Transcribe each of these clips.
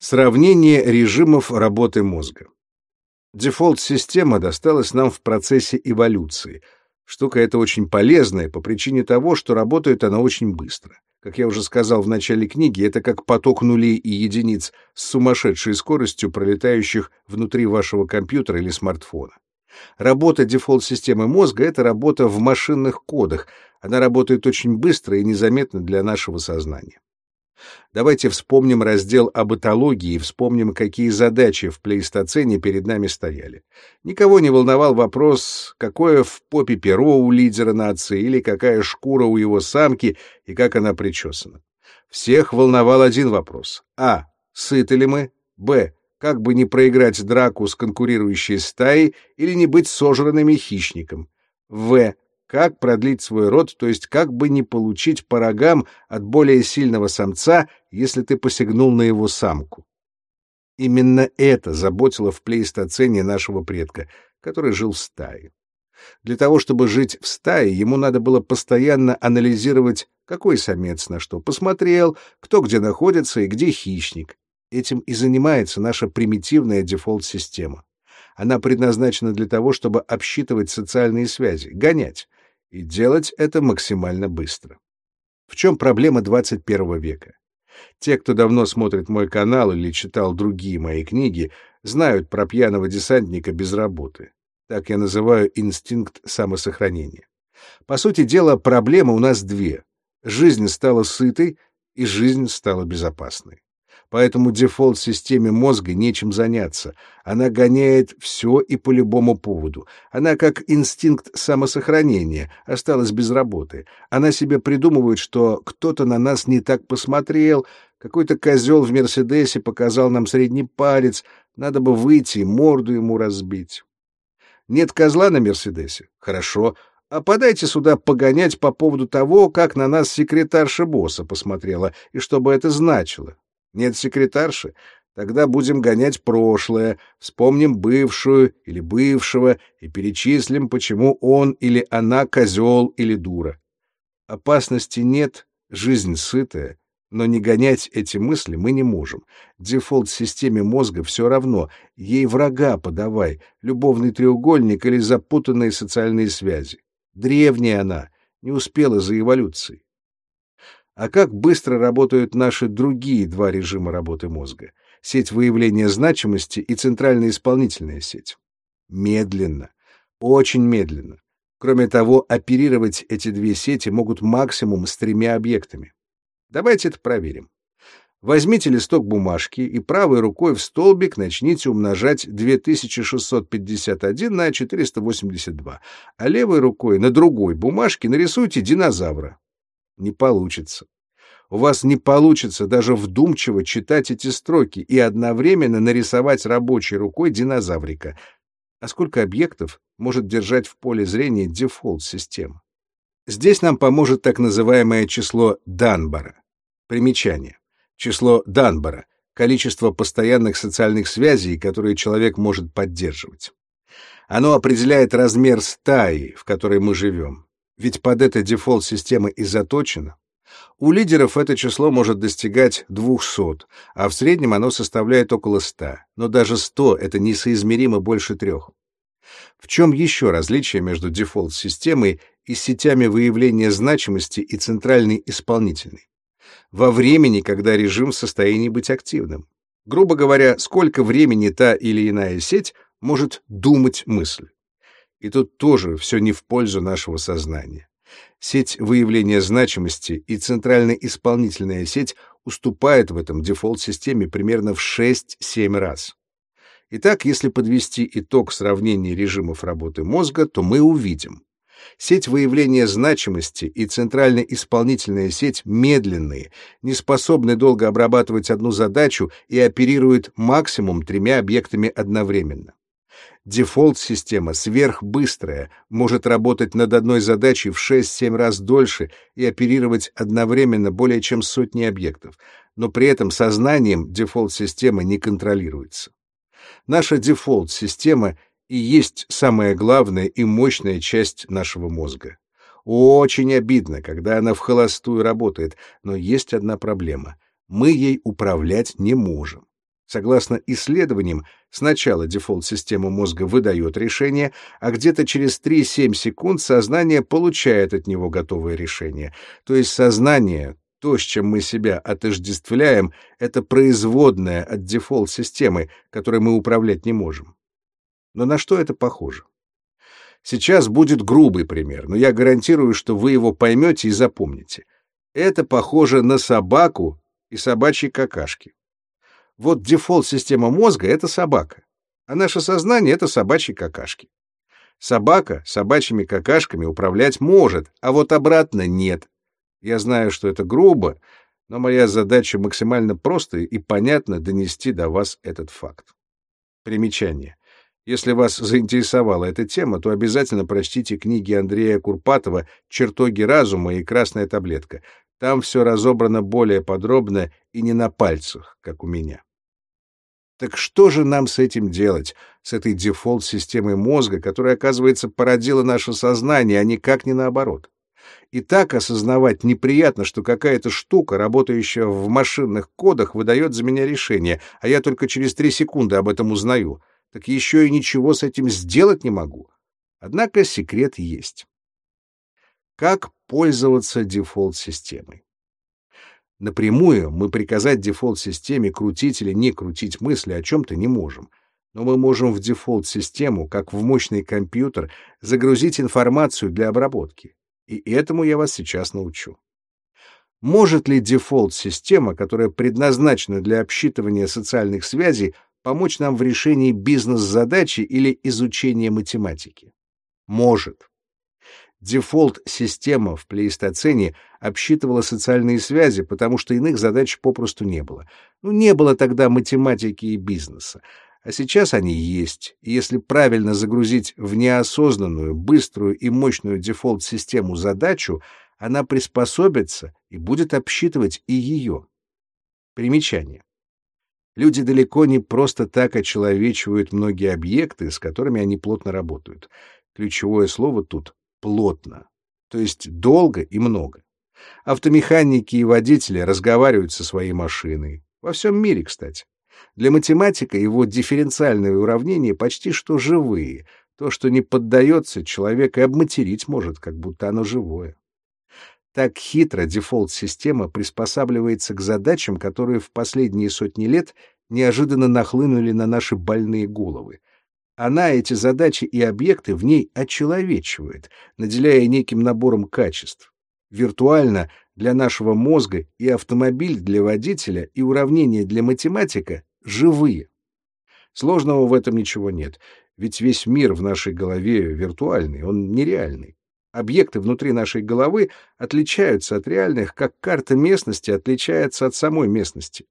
Сравнение режимов работы мозга. Дефолт-система досталась нам в процессе эволюции. Штука эта очень полезная по причине того, что работает она очень быстро. Как я уже сказал в начале книги, это как поток нулей и единиц с сумасшедшей скоростью, пролетающих внутри вашего компьютера или смартфона. Работа дефолт-системы мозга — это работа в машинных кодах. Она работает очень быстро и незаметно для нашего сознания. Давайте вспомним раздел об этологии и вспомним, какие задачи в плейстоцене перед нами стояли. Никого не волновал вопрос, какое в попе перо у лидера нации или какая шкура у его самки и как она причесана. Всех волновал один вопрос. А. Сыты ли мы? Б. Как бы не проиграть драку с конкурирующей стаей или не быть сожранными хищником? В как продлить свой род, то есть как бы не получить по рогам от более сильного самца, если ты посягнул на его самку. Именно это заботило в плейстоцене нашего предка, который жил в стае. Для того, чтобы жить в стае, ему надо было постоянно анализировать, какой самец на что посмотрел, кто где находится и где хищник. Этим и занимается наша примитивная дефолт-система. Она предназначена для того, чтобы обсчитывать социальные связи, гонять, и делать это максимально быстро. В чем проблема 21 века? Те, кто давно смотрит мой канал или читал другие мои книги, знают про пьяного десантника без работы. Так я называю инстинкт самосохранения. По сути дела, проблема у нас две. Жизнь стала сытой, и жизнь стала безопасной. Поэтому дефолт-системе мозга нечем заняться. Она гоняет все и по любому поводу. Она как инстинкт самосохранения, осталась без работы. Она себе придумывает, что кто-то на нас не так посмотрел, какой-то козел в Мерседесе показал нам средний палец, надо бы выйти и морду ему разбить. Нет козла на Мерседесе? Хорошо. А подайте сюда погонять по поводу того, как на нас секретарша босса посмотрела, и что бы это значило. Нет секретарши? Тогда будем гонять прошлое, вспомним бывшую или бывшего и перечислим, почему он или она козел или дура. Опасности нет, жизнь сытая, но не гонять эти мысли мы не можем. Дефолт-системе мозга все равно, ей врага подавай, любовный треугольник или запутанные социальные связи. Древняя она, не успела за эволюцией. А как быстро работают наши другие два режима работы мозга? Сеть выявления значимости и центральная исполнительная сеть. Медленно. Очень медленно. Кроме того, оперировать эти две сети могут максимум с тремя объектами. Давайте это проверим. Возьмите листок бумажки и правой рукой в столбик начните умножать 2651 на 482, а левой рукой на другой бумажке нарисуйте динозавра не получится. У вас не получится даже вдумчиво читать эти строки и одновременно нарисовать рабочей рукой динозаврика. А сколько объектов может держать в поле зрения дефолт-система? Здесь нам поможет так называемое число Данбара. Примечание. Число Данбара — количество постоянных социальных связей, которые человек может поддерживать. Оно определяет размер стаи, в которой мы живем ведь под этой дефолт-система и заточена, у лидеров это число может достигать 200, а в среднем оно составляет около 100, но даже 100 — это несоизмеримо больше трех. В чем еще различие между дефолт-системой и сетями выявления значимости и центральной исполнительной? Во времени, когда режим в состоянии быть активным. Грубо говоря, сколько времени та или иная сеть может думать мысль. И тут тоже все не в пользу нашего сознания. Сеть выявления значимости и центральная исполнительная сеть уступает в этом дефолт-системе примерно в 6-7 раз. Итак, если подвести итог сравнения режимов работы мозга, то мы увидим. Сеть выявления значимости и центральная исполнительная сеть медленные, не способны долго обрабатывать одну задачу и оперируют максимум тремя объектами одновременно. Дефолт-система сверхбыстрая, может работать над одной задачей в 6-7 раз дольше и оперировать одновременно более чем сотни объектов, но при этом сознанием дефолт-система не контролируется. Наша дефолт-система и есть самая главная и мощная часть нашего мозга. Очень обидно, когда она в холостую работает, но есть одна проблема. Мы ей управлять не можем. Согласно исследованиям, сначала дефолт-система мозга выдает решение, а где-то через 3-7 секунд сознание получает от него готовое решение. То есть сознание, то, с чем мы себя отождествляем, это производное от дефолт-системы, которой мы управлять не можем. Но на что это похоже? Сейчас будет грубый пример, но я гарантирую, что вы его поймете и запомните. Это похоже на собаку и собачьи какашки. Вот дефолт-система мозга — это собака, а наше сознание — это собачьи какашки. Собака собачьими какашками управлять может, а вот обратно нет. Я знаю, что это грубо, но моя задача максимально просто и понятно донести до вас этот факт. Примечание. Если вас заинтересовала эта тема, то обязательно прочтите книги Андрея Курпатова «Чертоги разума» и «Красная таблетка». Там все разобрано более подробно и не на пальцах, как у меня. Так что же нам с этим делать, с этой дефолт-системой мозга, которая, оказывается, породила наше сознание, а никак не наоборот? И так осознавать неприятно, что какая-то штука, работающая в машинных кодах, выдает за меня решение, а я только через три секунды об этом узнаю. Так еще и ничего с этим сделать не могу. Однако секрет есть. Как пользоваться дефолт-системой? Напрямую мы приказать дефолт-системе крутить или не крутить мысли о чем-то не можем. Но мы можем в дефолт-систему, как в мощный компьютер, загрузить информацию для обработки. И этому я вас сейчас научу. Может ли дефолт-система, которая предназначена для обсчитывания социальных связей, помочь нам в решении бизнес-задачи или изучения математики? Может. Дефолт-система в плейстоцене обсчитывала социальные связи, потому что иных задач попросту не было. Ну, не было тогда математики и бизнеса. А сейчас они есть, и если правильно загрузить в неосознанную, быструю и мощную дефолт-систему задачу, она приспособится и будет обсчитывать и ее. Примечание. Люди далеко не просто так очеловечивают многие объекты, с которыми они плотно работают. Ключевое слово тут плотно, то есть долго и много. Автомеханики и водители разговаривают со своей машиной. Во всем мире, кстати. Для математика его дифференциальные уравнения почти что живые. То, что не поддается, человек и обматерить может, как будто оно живое. Так хитро дефолт-система приспосабливается к задачам, которые в последние сотни лет неожиданно нахлынули на наши больные головы. Она эти задачи и объекты в ней очеловечивает, наделяя неким набором качеств. Виртуально для нашего мозга и автомобиль для водителя и уравнение для математика живые. Сложного в этом ничего нет, ведь весь мир в нашей голове виртуальный, он нереальный. Объекты внутри нашей головы отличаются от реальных, как карта местности отличается от самой местности.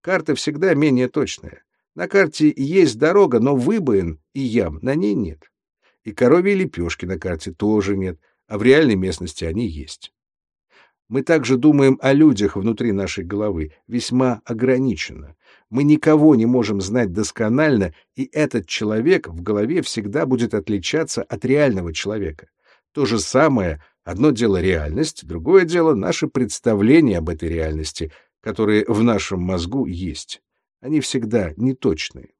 Карта всегда менее точная. На карте есть дорога, но выбоин и ям на ней нет. И коровьи лепешки на карте тоже нет, а в реальной местности они есть. Мы также думаем о людях внутри нашей головы весьма ограниченно. Мы никого не можем знать досконально, и этот человек в голове всегда будет отличаться от реального человека. То же самое, одно дело реальность, другое дело наше представление об этой реальности, которые в нашем мозгу есть. Они всегда неточные.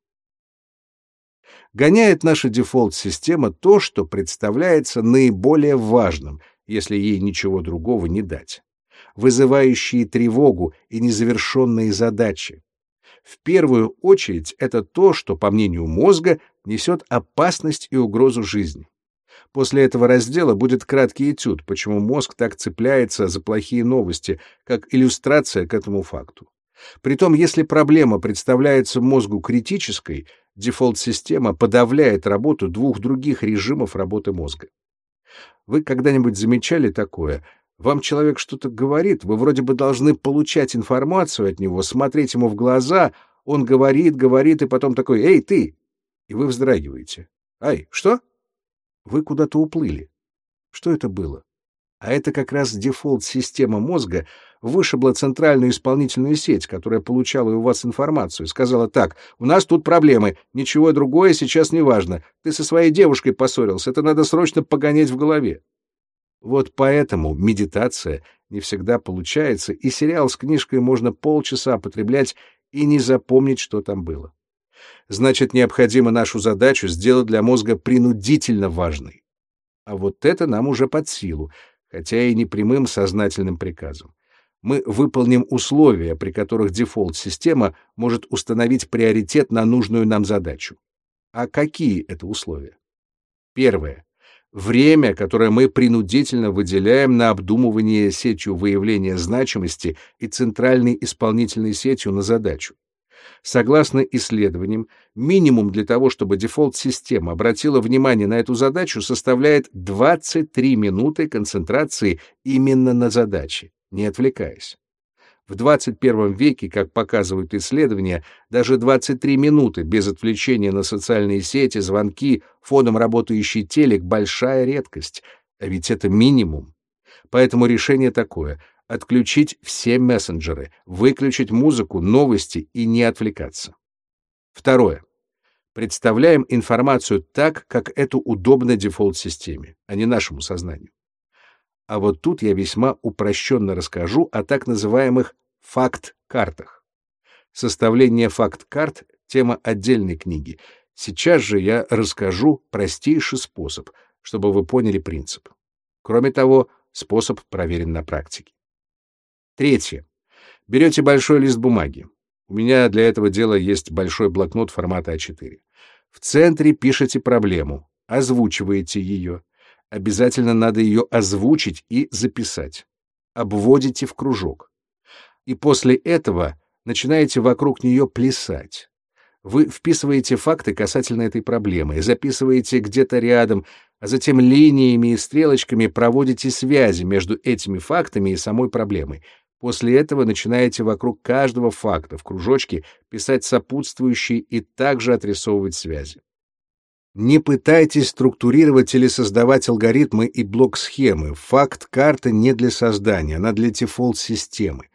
Гоняет наша дефолт-система то, что представляется наиболее важным, если ей ничего другого не дать. Вызывающие тревогу и незавершенные задачи. В первую очередь это то, что, по мнению мозга, несет опасность и угрозу жизни. После этого раздела будет краткий этюд, почему мозг так цепляется за плохие новости, как иллюстрация к этому факту. Притом, если проблема представляется мозгу критической, дефолт-система подавляет работу двух других режимов работы мозга. Вы когда-нибудь замечали такое? Вам человек что-то говорит, вы вроде бы должны получать информацию от него, смотреть ему в глаза, он говорит, говорит, и потом такой «Эй, ты!» И вы вздрагиваете. «Ай, что?» Вы куда-то уплыли. Что это было? А это как раз дефолт-система мозга вышибла центральную исполнительную сеть, которая получала у вас информацию, сказала так, у нас тут проблемы, ничего другое сейчас не важно, ты со своей девушкой поссорился, это надо срочно погонять в голове. Вот поэтому медитация не всегда получается, и сериал с книжкой можно полчаса потреблять и не запомнить, что там было. Значит, необходимо нашу задачу сделать для мозга принудительно важной. А вот это нам уже под силу, хотя и не прямым сознательным приказом. Мы выполним условия, при которых дефолт-система может установить приоритет на нужную нам задачу. А какие это условия? Первое. Время, которое мы принудительно выделяем на обдумывание сетью выявления значимости и центральной исполнительной сетью на задачу. Согласно исследованиям, минимум для того, чтобы дефолт-система обратила внимание на эту задачу, составляет 23 минуты концентрации именно на задаче, не отвлекаясь. В 21 веке, как показывают исследования, даже 23 минуты без отвлечения на социальные сети, звонки, фоном работающий телек — большая редкость, а ведь это минимум. Поэтому решение такое — отключить все мессенджеры, выключить музыку, новости и не отвлекаться. Второе. Представляем информацию так, как это удобно дефолт-системе, а не нашему сознанию. А вот тут я весьма упрощенно расскажу о так называемых факт-картах. Составление факт-карт — тема отдельной книги. Сейчас же я расскажу простейший способ, чтобы вы поняли принцип. Кроме того, способ проверен на практике. Третье. Берете большой лист бумаги. У меня для этого дела есть большой блокнот формата А4. В центре пишете проблему, озвучиваете ее, Обязательно надо ее озвучить и записать. Обводите в кружок. И после этого начинаете вокруг нее плясать. Вы вписываете факты касательно этой проблемы, записываете где-то рядом, а затем линиями и стрелочками проводите связи между этими фактами и самой проблемой. После этого начинаете вокруг каждого факта в кружочке писать сопутствующие и также отрисовывать связи. Не пытайтесь структурировать или создавать алгоритмы и блок-схемы. Факт карты не для создания, она для дефолт-системы.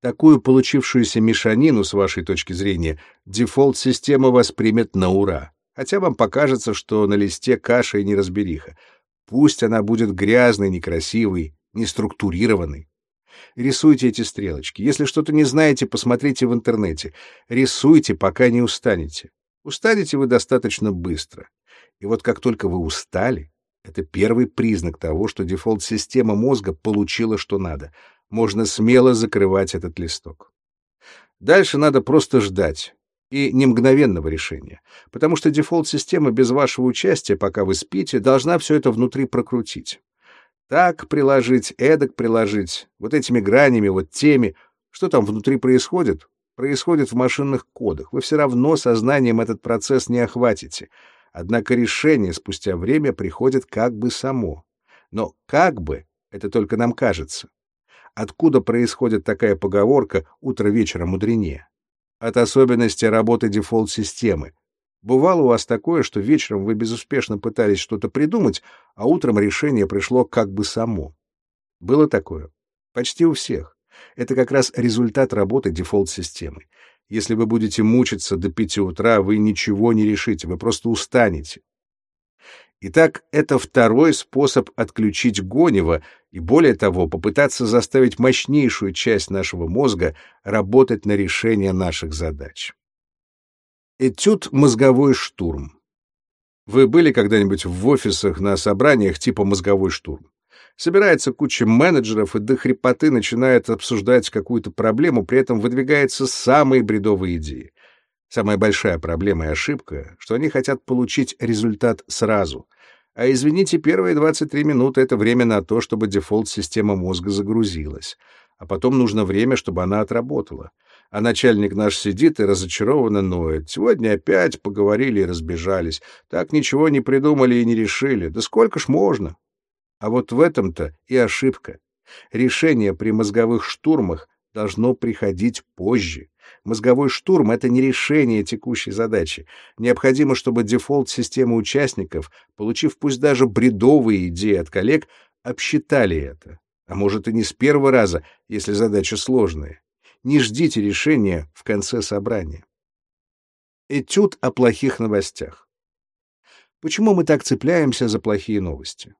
Такую получившуюся мешанину, с вашей точки зрения, дефолт-система воспримет на ура. Хотя вам покажется, что на листе каша и неразбериха. Пусть она будет грязной, некрасивой, неструктурированной. Рисуйте эти стрелочки. Если что-то не знаете, посмотрите в интернете. Рисуйте, пока не устанете. Устанете вы достаточно быстро. И вот как только вы устали, это первый признак того, что дефолт-система мозга получила что надо. Можно смело закрывать этот листок. Дальше надо просто ждать. И не мгновенного решения. Потому что дефолт-система без вашего участия, пока вы спите, должна все это внутри прокрутить. Так приложить, эдак приложить, вот этими гранями, вот теми. Что там внутри происходит? Происходит в машинных кодах. Вы все равно сознанием этот процесс не охватите. Однако решение спустя время приходит как бы само. Но как бы — это только нам кажется. Откуда происходит такая поговорка «утро вечера мудренее»? От особенности работы дефолт-системы. Бывало у вас такое, что вечером вы безуспешно пытались что-то придумать, а утром решение пришло как бы само. Было такое? Почти у всех. Это как раз результат работы дефолт-системы. Если вы будете мучиться до пяти утра, вы ничего не решите, вы просто устанете. Итак, это второй способ отключить Гонева и, более того, попытаться заставить мощнейшую часть нашего мозга работать на решение наших задач. Этюд «Мозговой штурм». Вы были когда-нибудь в офисах на собраниях типа «Мозговой штурм»? Собирается куча менеджеров и до хрипоты начинает обсуждать какую-то проблему, при этом выдвигаются самые бредовые идеи. Самая большая проблема и ошибка, что они хотят получить результат сразу. А извините, первые 23 минуты — это время на то, чтобы дефолт-система мозга загрузилась. А потом нужно время, чтобы она отработала. А начальник наш сидит и разочарованно ноет. Сегодня опять поговорили и разбежались. Так ничего не придумали и не решили. Да сколько ж можно? А вот в этом-то и ошибка. Решение при мозговых штурмах должно приходить позже. Мозговой штурм — это не решение текущей задачи. Необходимо, чтобы дефолт системы участников, получив пусть даже бредовые идеи от коллег, обсчитали это. А может и не с первого раза, если задача сложная. Не ждите решения в конце собрания. Этюд о плохих новостях. Почему мы так цепляемся за плохие новости?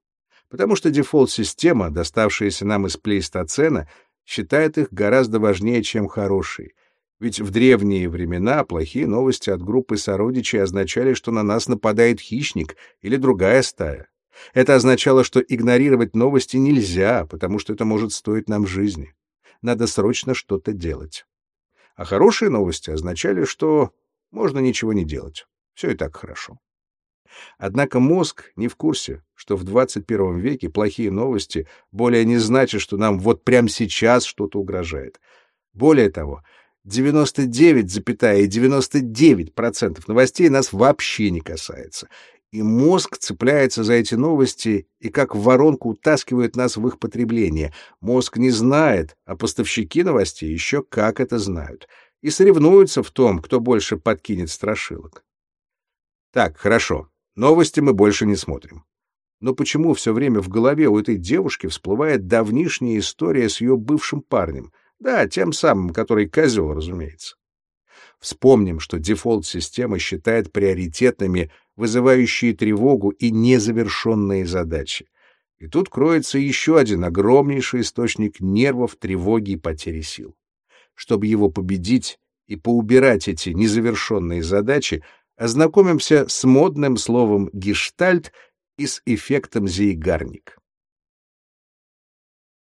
потому что дефолт-система, доставшаяся нам из плейстоцена, считает их гораздо важнее, чем хорошие. Ведь в древние времена плохие новости от группы сородичей означали, что на нас нападает хищник или другая стая. Это означало, что игнорировать новости нельзя, потому что это может стоить нам жизни. Надо срочно что-то делать. А хорошие новости означали, что можно ничего не делать. Все и так хорошо. Однако мозг не в курсе, что в 21 веке плохие новости более не значат, что нам вот прямо сейчас что-то угрожает. Более того, 99,99% ,99 новостей нас вообще не касается. И мозг цепляется за эти новости и как в воронку утаскивает нас в их потребление. Мозг не знает, а поставщики новостей еще как это знают. И соревнуются в том, кто больше подкинет страшилок. Так, хорошо. Новости мы больше не смотрим. Но почему все время в голове у этой девушки всплывает давнишняя история с ее бывшим парнем? Да, тем самым, который козел, разумеется. Вспомним, что дефолт-система считает приоритетными вызывающие тревогу и незавершенные задачи. И тут кроется еще один огромнейший источник нервов, тревоги и потери сил. Чтобы его победить и поубирать эти незавершенные задачи, ознакомимся с модным словом «гештальт» и с эффектом Зейгарник.